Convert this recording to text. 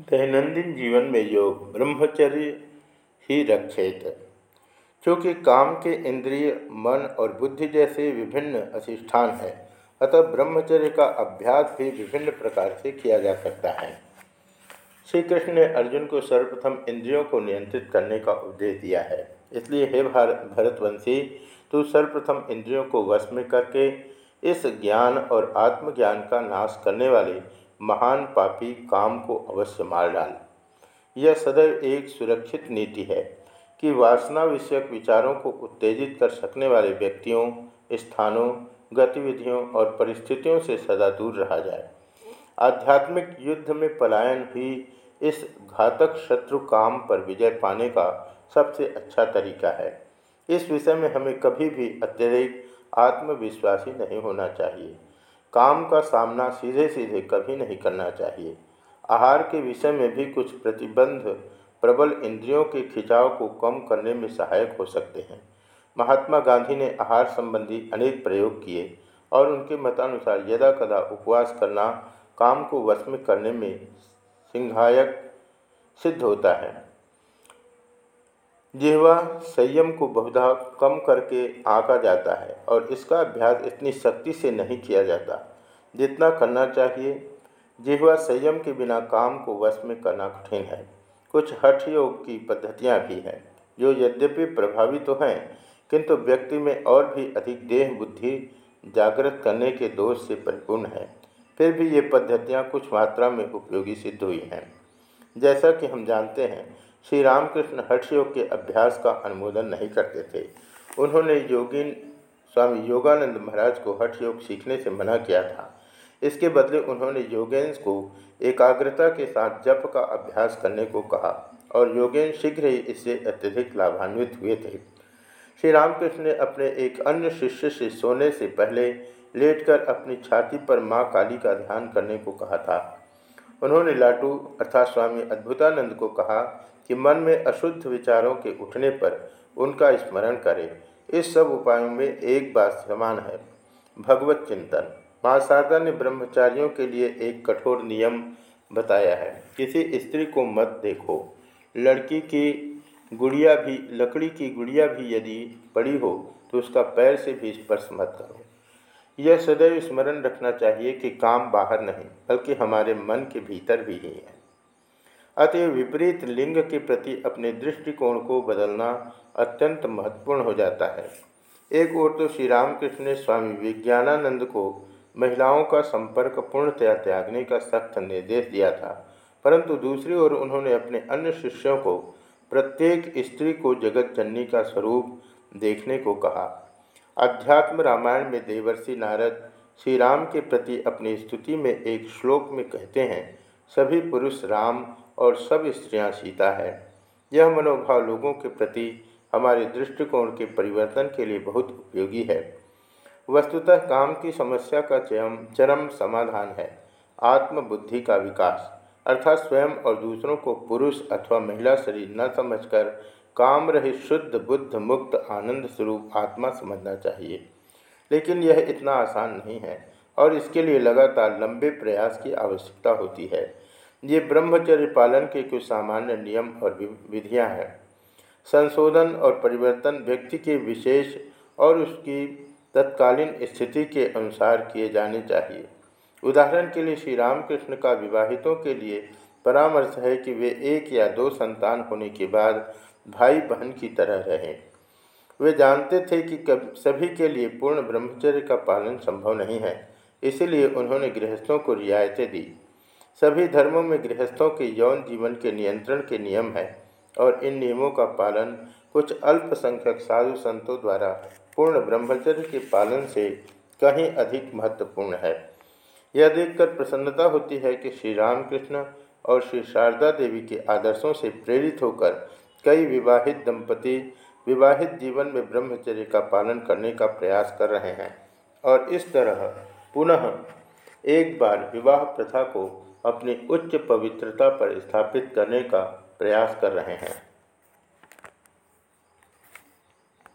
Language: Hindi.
दैनंदिन जीवन में योग ब्रह्मचर्य ही रक्षित। क्योंकि काम के इंद्रिय, मन और बुद्धि जैसे विभिन्न अधिष्ठान है, अतः ब्रह्मचर्य का अभ्यास भी विभिन्न प्रकार से किया जा सकता है। श्री कृष्ण ने अर्जुन को सर्वप्रथम इंद्रियों को नियंत्रित करने का उपदेश दिया है। इसलिए हे भारत भरतवंशी, तू सर्वप्रथम इंद्रियों को वश में करके इस ज्ञान और आत्मज्ञान का नाश करने वाले महान पापी काम को अवश्य मार डाल। यह सदैव एक सुरक्षित नीति है कि वासना विषयक विचारों को उत्तेजित कर सकने वाले व्यक्तियों, स्थानों, गतिविधियों और परिस्थितियों से सदा दूर रहा जाए। आध्यात्मिक युद्ध में पलायन ही इस घातक शत्रु काम पर विजय पाने का सबसे अच्छा तरीका है। इस विषय में हमें कभी भी अत्यधिक आत्मविश्वासी नहीं होना चाहिए। काम का सामना सीधे सीधे कभी नहीं करना चाहिए। आहार के विषय में भी कुछ प्रतिबंध प्रबल इंद्रियों के खिंचाव को कम करने में सहायक हो सकते हैं। महात्मा गांधी ने आहार संबंधी अनेक प्रयोग किए और उनके मतानुसार यदा कदा उपवास करना काम को वश में करने में सिंहायक सिद्ध होता है। जिहवा संयम को बहुधा कम करके आंका जाता है और इसका अभ्यास इतनी शक्ति से नहीं किया जाता, जितना करना चाहिए। जिहवा संयम के बिना काम को वश में करना कठिन है। कुछ हठ योग की पद्धतियाँ भी हैं, जो यद्यपि प्रभावी तो हैं, किंतु व्यक्ति में और भी अधिक देह बुद्धि जागृत करने के दोष से परिपूर्ण है। फिर भी ये पद्धतियाँ कुछ मात्रा में उपयोगी सिद्ध हुई हैं। जैसा कि हम जानते हैं श्री रामकृष्ण हठ योग के अभ्यास का अनुमोदन नहीं करते थे। उन्होंने योगिन स्वामी योगानंद महाराज को हठ योग सीखने से मना किया था। इसके बदले उन्होंने योगेंश को एकाग्रता के साथ जप का अभ्यास करने को कहा और योगेन शीघ्र ही इससे अत्यधिक लाभान्वित हुए थे। श्री रामकृष्ण ने अपने एक अन्य शिष्य से सोने से पहले लेटकर अपनी छाती पर माँ काली का ध्यान करने को कहा था। उन्होंने लाटू अर्थात स्वामी अद्भुतानंद को कहा कि मन में अशुद्ध विचारों के उठने पर उनका स्मरण करें। इस सब उपायों में एक बात समान है। भगवत चिंतन। माँ शारदा ने ब्रह्मचारियों के लिए एक कठोर नियम बताया है। किसी स्त्री को मत देखो। लड़की की गुड़िया भी, लकड़ी की गुड़िया भी यदि पड़ी हो तो उसका पैर से भी स्पर्श मत करो। यह सदैव स्मरण रखना चाहिए कि काम बाहर नहीं, बल्कि हमारे मन के भीतर भी ही है। अतः विपरीत लिंग के प्रति अपने दृष्टिकोण को बदलना अत्यंत महत्वपूर्ण हो जाता है। एक ओर तो श्री रामकृष्ण ने स्वामी विज्ञानानंद को महिलाओं का संपर्क पूर्णतया त्यागने का सख्त निर्देश दिया था, परंतु दूसरी ओर उन्होंने अपने अन्य शिष्यों को प्रत्येक स्त्री को जगत जननी का स्वरूप देखने को कहा। अध्यात्म रामायण में देवर्षि नारद श्री राम के प्रति अपनी स्तुति में एक श्लोक में कहते हैं, सभी पुरुष राम और सब स्त्रियाँ सीता है। यह मनोभाव लोगों के प्रति, हमारे दृष्टिकोण के परिवर्तन के लिए बहुत उपयोगी है। वस्तुतः काम की समस्या का चरम चरम समाधान है। आत्मबुद्धि का विकास, अर्थात स्वयं और दूसरों को पुरुष अथवा महिला शरीर न समझकर काम रहित शुद्ध, बुद्ध मुक्त, आनंद स्वरूप आत्मा समझना चाहिए। लेकिन यह इतना आसान नहीं है और इसके लिए लगातार लंबे प्रयास की आवश्यकता होती है। ये ब्रह्मचर्य पालन के कुछ सामान्य नियम और विधियाँ हैं। संशोधन और परिवर्तन व्यक्ति के विशेष और उसकी तत्कालीन स्थिति के अनुसार किए जाने चाहिए। उदाहरण के लिए श्री रामकृष्ण का विवाहितों के लिए परामर्श है कि वे एक या दो संतान होने के बाद भाई बहन की तरह रहें। वे जानते थे कि सभी के लिए पूर्ण ब्रह्मचर्य का पालन संभव नहीं है, इसलिए उन्होंने गृहस्थों को रियायतें दी। सभी धर्मों में गृहस्थों के यौन जीवन के नियंत्रण के नियम हैं और इन नियमों का पालन कुछ अल्पसंख्यक साधु संतों द्वारा पूर्ण ब्रह्मचर्य के पालन से कहीं अधिक महत्वपूर्ण है। यह देखकर प्रसन्नता होती है कि श्री रामकृष्ण और श्री शारदा देवी के आदर्शों से प्रेरित होकर कई विवाहित दंपति विवाहित जीवन में ब्रह्मचर्य का पालन करने का प्रयास कर रहे हैं और इस तरह पुनः एक बार विवाह प्रथा को अपनी उच्च पवित्रता पर स्थापित करने का प्रयास कर रहे हैं।